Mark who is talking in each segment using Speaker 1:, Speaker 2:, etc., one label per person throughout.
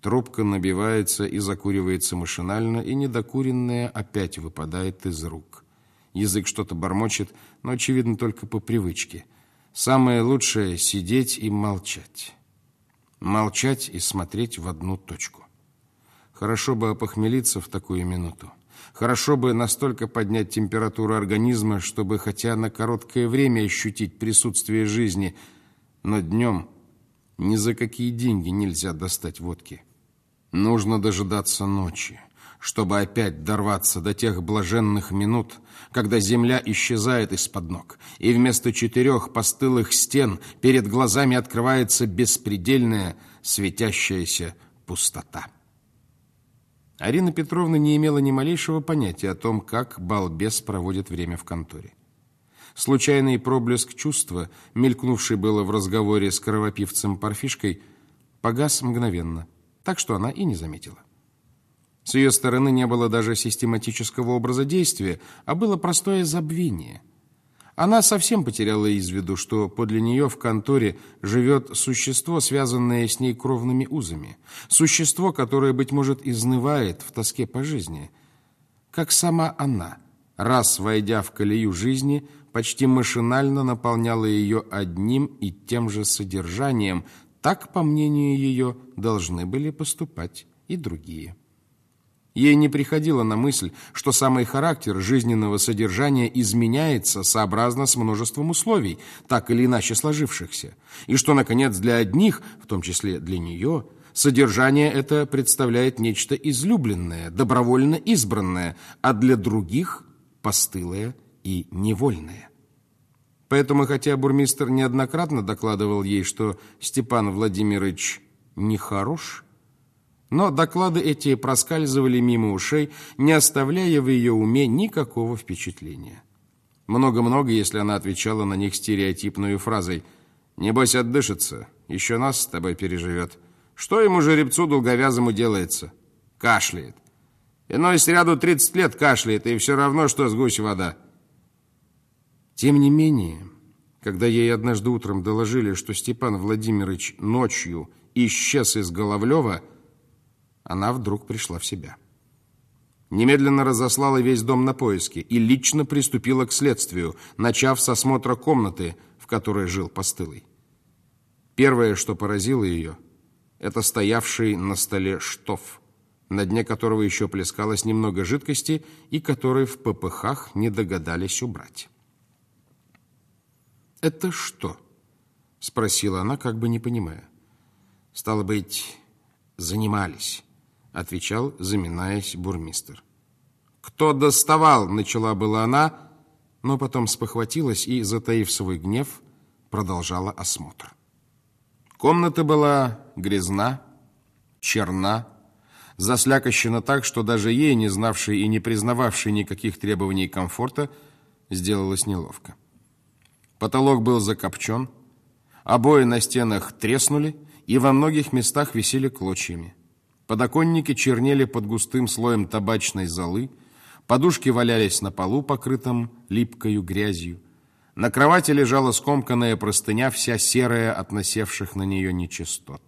Speaker 1: Трубка набивается и закуривается машинально, и недокуренная опять выпадает из рук. Язык что-то бормочет, но, очевидно, только по привычке. Самое лучшее — сидеть и молчать. Молчать и смотреть в одну точку. Хорошо бы опохмелиться в такую минуту. Хорошо бы настолько поднять температуру организма, чтобы хотя на короткое время ощутить присутствие жизни, но днем ни за какие деньги нельзя достать водки. Нужно дожидаться ночи чтобы опять дорваться до тех блаженных минут, когда земля исчезает из-под ног, и вместо четырех постылых стен перед глазами открывается беспредельная светящаяся пустота. Арина Петровна не имела ни малейшего понятия о том, как балбес проводит время в конторе. Случайный проблеск чувства, мелькнувший было в разговоре с кровопивцем Парфишкой, погас мгновенно, так что она и не заметила. С ее стороны не было даже систематического образа действия, а было простое забвение. Она совсем потеряла из виду, что подле нее в конторе живет существо, связанное с ней кровными узами. Существо, которое, быть может, изнывает в тоске по жизни. Как сама она, раз войдя в колею жизни, почти машинально наполняла ее одним и тем же содержанием. Так, по мнению ее, должны были поступать и другие. Ей не приходило на мысль, что самый характер жизненного содержания изменяется сообразно с множеством условий, так или иначе сложившихся, и что, наконец, для одних, в том числе для нее, содержание это представляет нечто излюбленное, добровольно избранное, а для других – постылое и невольное. Поэтому, хотя бурмистр неоднократно докладывал ей, что Степан Владимирович нехорош – но доклады эти проскальзывали мимо ушей, не оставляя в ее уме никакого впечатления. Много-много, если она отвечала на них стереотипной фразой «Небось отдышится, еще нас с тобой переживет». Что ему жеребцу долговязому делается? Кашляет. Иной сряду 30 лет кашляет, и все равно, что с гусь вода. Тем не менее, когда ей однажды утром доложили, что Степан Владимирович ночью исчез из Головлева, она вдруг пришла в себя. Немедленно разослала весь дом на поиски и лично приступила к следствию, начав с осмотра комнаты, в которой жил постылый. Первое, что поразило ее, это стоявший на столе штоф, на дне которого еще плескалось немного жидкости и который в ППХ не догадались убрать. «Это что?» — спросила она, как бы не понимая. «Стало быть, занимались». — отвечал, заминаясь, бурмистр. «Кто доставал?» — начала была она, но потом спохватилась и, затаив свой гнев, продолжала осмотр. Комната была грязна, черна, заслякощена так, что даже ей, не знавшей и не признававшей никаких требований комфорта, сделалось неловко. Потолок был закопчен, обои на стенах треснули и во многих местах висели клочьями. Подоконники чернели под густым слоем табачной золы, подушки валялись на полу, покрытом липкою грязью. На кровати лежала скомканная простыня, вся серая от насевших на нее нечистот.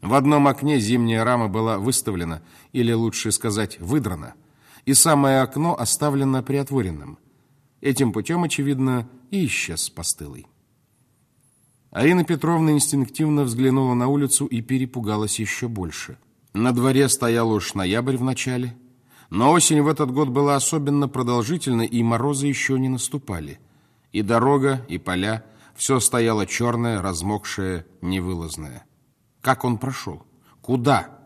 Speaker 1: В одном окне зимняя рама была выставлена, или лучше сказать, выдрана, и самое окно оставлено приотворенным. Этим путем, очевидно, и исчез постылый. Арина Петровна инстинктивно взглянула на улицу и перепугалась еще больше. На дворе стоял уж ноябрь в начале, но осень в этот год была особенно продолжительной, и морозы еще не наступали. И дорога, и поля, все стояло черное, размокшее, невылазное. Как он прошел? Куда?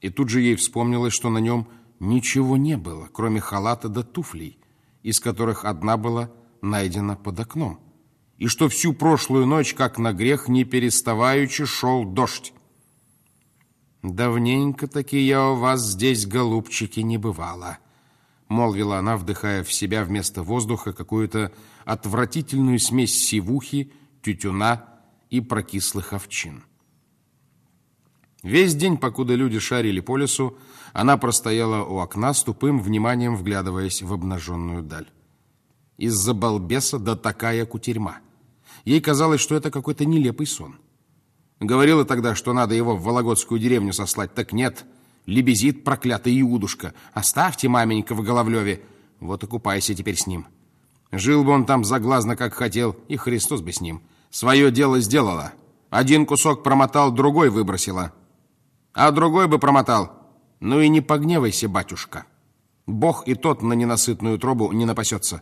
Speaker 1: И тут же ей вспомнилось, что на нем ничего не было, кроме халата да туфлей, из которых одна была найдена под окном и что всю прошлую ночь, как на грех, не переставаючи шел дождь. «Давненько-таки я у вас здесь, голубчики, не бывала», — молвила она, вдыхая в себя вместо воздуха какую-то отвратительную смесь сивухи, тютюна и прокислых овчин. Весь день, покуда люди шарили по лесу, она простояла у окна с тупым вниманием, вглядываясь в обнаженную даль. Из-за балбеса да такая кутерьма — Ей казалось, что это какой-то нелепый сон. Говорила тогда, что надо его в Вологодскую деревню сослать. Так нет, лебезит проклятый Иудушка. Оставьте маменька в Головлеве. Вот и купайся теперь с ним. Жил бы он там заглазно, как хотел, и Христос бы с ним. Свое дело сделала. Один кусок промотал, другой выбросила. А другой бы промотал. Ну и не погневайся, батюшка. Бог и тот на ненасытную тробу не напасется.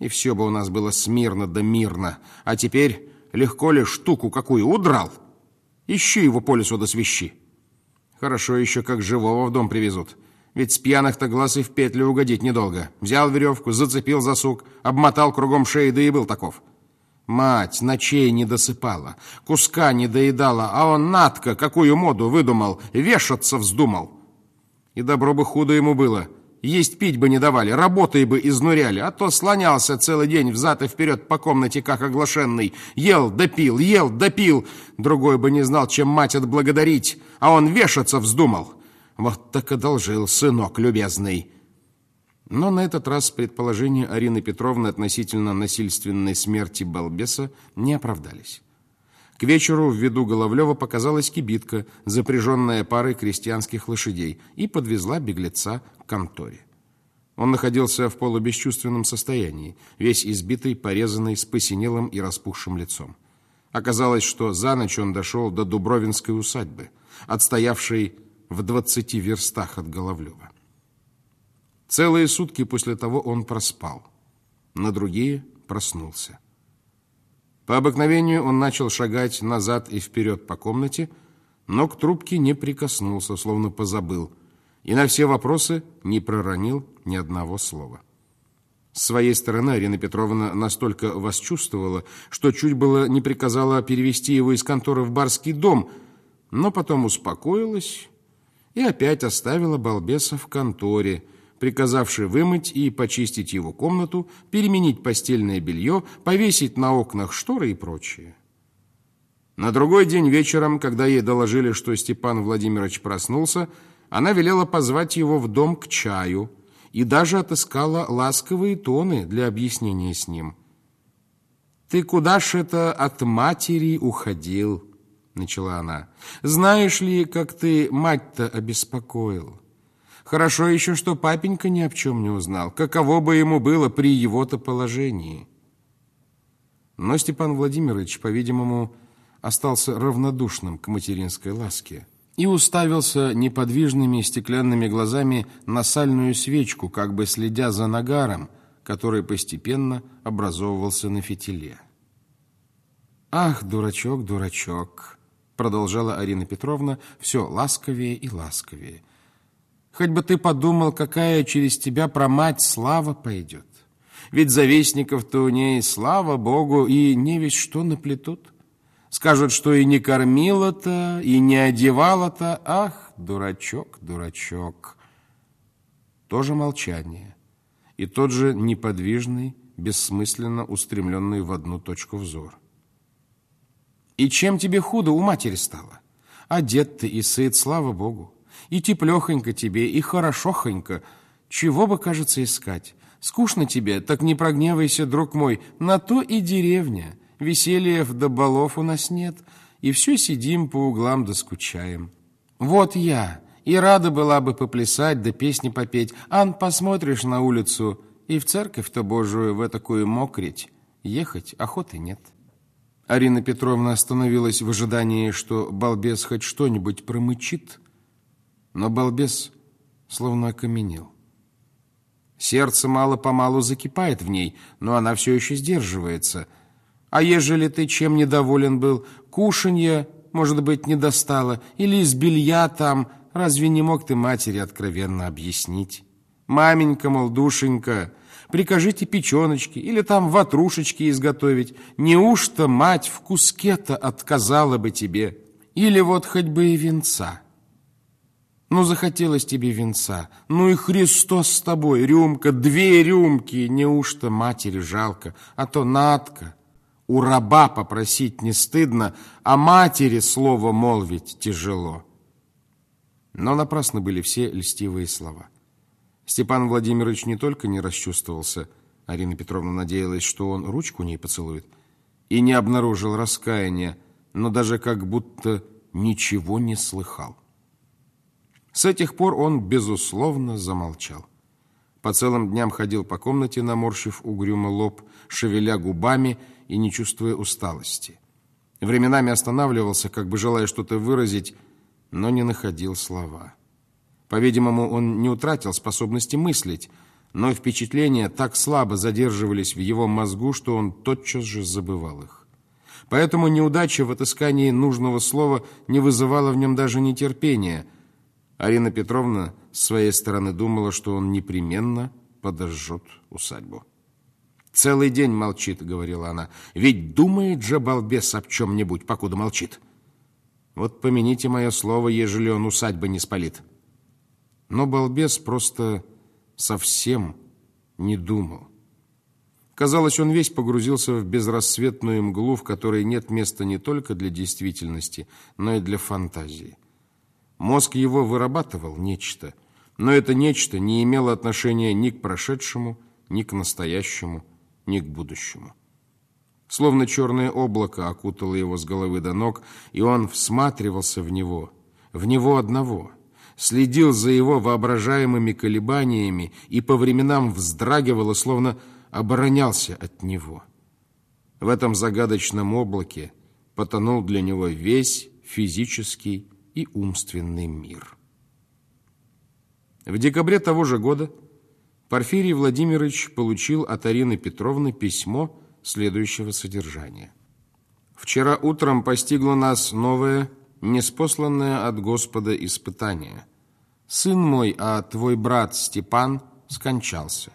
Speaker 1: И все бы у нас было смирно да мирно. А теперь легко ли штуку какую удрал? Ищи его по лесу да свищи. Хорошо еще, как живого в дом привезут. Ведь с пьяных-то глаз и в петлю угодить недолго. Взял веревку, зацепил за сук, обмотал кругом шеи, да и был таков. Мать ночей не досыпала, куска не доедала, а он, Натка, какую моду выдумал, вешаться вздумал. И добро бы худо ему было — есть пить бы не давали, работой бы изнуряли, а то слонялся целый день взад и вперед по комнате, как оглашенный. Ел, допил, ел, допил. Другой бы не знал, чем мать отблагодарить, а он вешаться вздумал. Вот так одолжил, сынок любезный. Но на этот раз предположения Арины Петровны относительно насильственной смерти балбеса не оправдались. К вечеру в виду Головлева показалась кибитка, запряженная парой крестьянских лошадей, и подвезла беглеца к конторе. Он находился в полубесчувственном состоянии, весь избитый, порезанный, с посинелым и распухшим лицом. Оказалось, что за ночь он дошел до Дубровинской усадьбы, отстоявшей в двадцати верстах от Головлева. Целые сутки после того он проспал, на другие проснулся. По обыкновению он начал шагать назад и вперед по комнате, но к трубке не прикоснулся, словно позабыл, и на все вопросы не проронил ни одного слова. С своей стороны Арина Петровна настолько восчувствовала, что чуть было не приказала перевести его из конторы в барский дом, но потом успокоилась и опять оставила балбеса в конторе – приказавший вымыть и почистить его комнату, переменить постельное белье, повесить на окнах шторы и прочее. На другой день вечером, когда ей доложили, что Степан Владимирович проснулся, она велела позвать его в дом к чаю и даже отыскала ласковые тоны для объяснения с ним. «Ты куда ж это от матери уходил?» — начала она. «Знаешь ли, как ты мать-то обеспокоил?» Хорошо еще, что папенька ни о чем не узнал. Каково бы ему было при его-то положении. Но Степан Владимирович, по-видимому, остался равнодушным к материнской ласке и уставился неподвижными стеклянными глазами на сальную свечку, как бы следя за нагаром, который постепенно образовывался на фитиле. «Ах, дурачок, дурачок!» продолжала Арина Петровна все ласковее и ласковее. Хоть бы ты подумал, какая через тебя про мать слава пойдет. Ведь завистников-то у ней, слава Богу, и не весь что наплетут. Скажут, что и не кормила-то, и не одевала-то. Ах, дурачок, дурачок. Тоже молчание. И тот же неподвижный, бессмысленно устремленный в одну точку взор. И чем тебе худо у матери стало? Одет ты и сыт, слава Богу. И теплехонько тебе, и хорошохонько. Чего бы, кажется, искать? Скучно тебе, так не прогневайся, друг мой, на то и деревня. Весельев да балов у нас нет, и все сидим по углам да скучаем. Вот я, и рада была бы поплясать да песни попеть. Ан, посмотришь на улицу, и в церковь-то Божию в такую мокрить. Ехать охоты нет. Арина Петровна остановилась в ожидании, что балбес хоть что-нибудь промычит, но балбес словно окаменел. Сердце мало-помалу закипает в ней, но она все еще сдерживается. А ежели ты чем недоволен был, кушанья, может быть, не достало, или из белья там, разве не мог ты матери откровенно объяснить? Маменька, мол, душенька, прикажите печеночки или там ватрушечки изготовить. Неужто мать в куске-то отказала бы тебе? Или вот хоть бы и венца?» Ну, захотелось тебе венца. Ну и Христос с тобой, рюмка, две рюмки. Неужто матери жалко? А то Натка. У раба попросить не стыдно, а матери слово молвить тяжело. Но напрасно были все льстивые слова. Степан Владимирович не только не расчувствовался, Арина Петровна надеялась, что он ручку не поцелует, и не обнаружил раскаяния, но даже как будто ничего не слыхал. С этих пор он, безусловно, замолчал. По целым дням ходил по комнате, наморщив угрюмо лоб, шевеля губами и не чувствуя усталости. Временами останавливался, как бы желая что-то выразить, но не находил слова. По-видимому, он не утратил способности мыслить, но впечатления так слабо задерживались в его мозгу, что он тотчас же забывал их. Поэтому неудача в отыскании нужного слова не вызывала в нем даже нетерпения. Арина Петровна с своей стороны думала, что он непременно подожжет усадьбу. «Целый день молчит», — говорила она. «Ведь думает же балбес об чем-нибудь, покуда молчит. Вот помяните мое слово, ежели он усадьбы не спалит». Но балбес просто совсем не думал. Казалось, он весь погрузился в безрассветную мглу, в которой нет места не только для действительности, но и для фантазии. Мозг его вырабатывал нечто, но это нечто не имело отношения ни к прошедшему, ни к настоящему, ни к будущему. Словно черное облако окутало его с головы до ног, и он всматривался в него, в него одного, следил за его воображаемыми колебаниями и по временам вздрагивало, словно оборонялся от него. В этом загадочном облаке потонул для него весь физический и умственный мир. В декабре того же года Порфирий Владимирович получил от Арины Петровны письмо следующего содержания. «Вчера утром постигло нас новое, неспосланное от Господа испытание. Сын мой, а твой брат Степан скончался.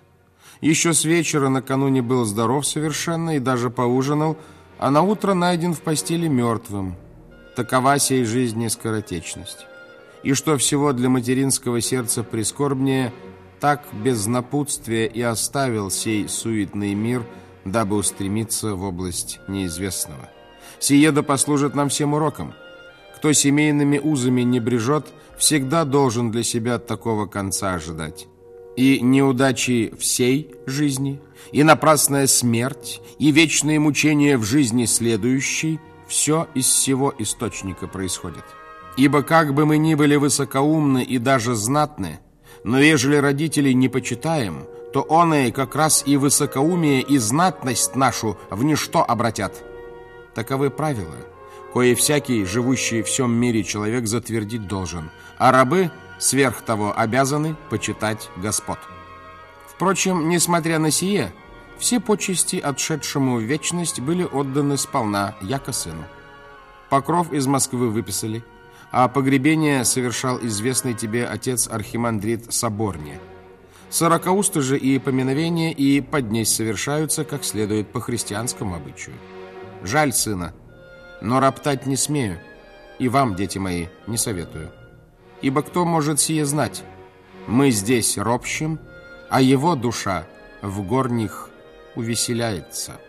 Speaker 1: Еще с вечера накануне был здоров совершенно и даже поужинал, а на утро найден в постели мертвым. Такова сей жизни скоротечность. И что всего для материнского сердца прискорбнее – так без напутствия и оставил сей суетный мир, дабы устремиться в область неизвестного. Сие да послужит нам всем уроком. Кто семейными узами не брежет, всегда должен для себя такого конца ожидать. И неудачи всей жизни, и напрасная смерть, и вечные мучения в жизни следующей – все из всего источника происходит. Ибо как бы мы ни были высокоумны и даже знатны – но ежели родителей не почитаем, то он и как раз и высокоумие, и знатность нашу в ничто обратят. Таковы правила, кое всякий, живущий в всем мире человек, затвердить должен, а рабы сверх того обязаны почитать господ. Впрочем, несмотря на сие, все почести, отшедшему в вечность, были отданы сполна, яко сыну. Покров из Москвы выписали – а погребение совершал известный тебе отец Архимандрит Соборне. Сорокаусты же и поминовения и поднесь совершаются, как следует по христианскому обычаю. Жаль сына, но роптать не смею, и вам, дети мои, не советую. Ибо кто может сие знать? Мы здесь ропщим, а его душа в горних увеселяется».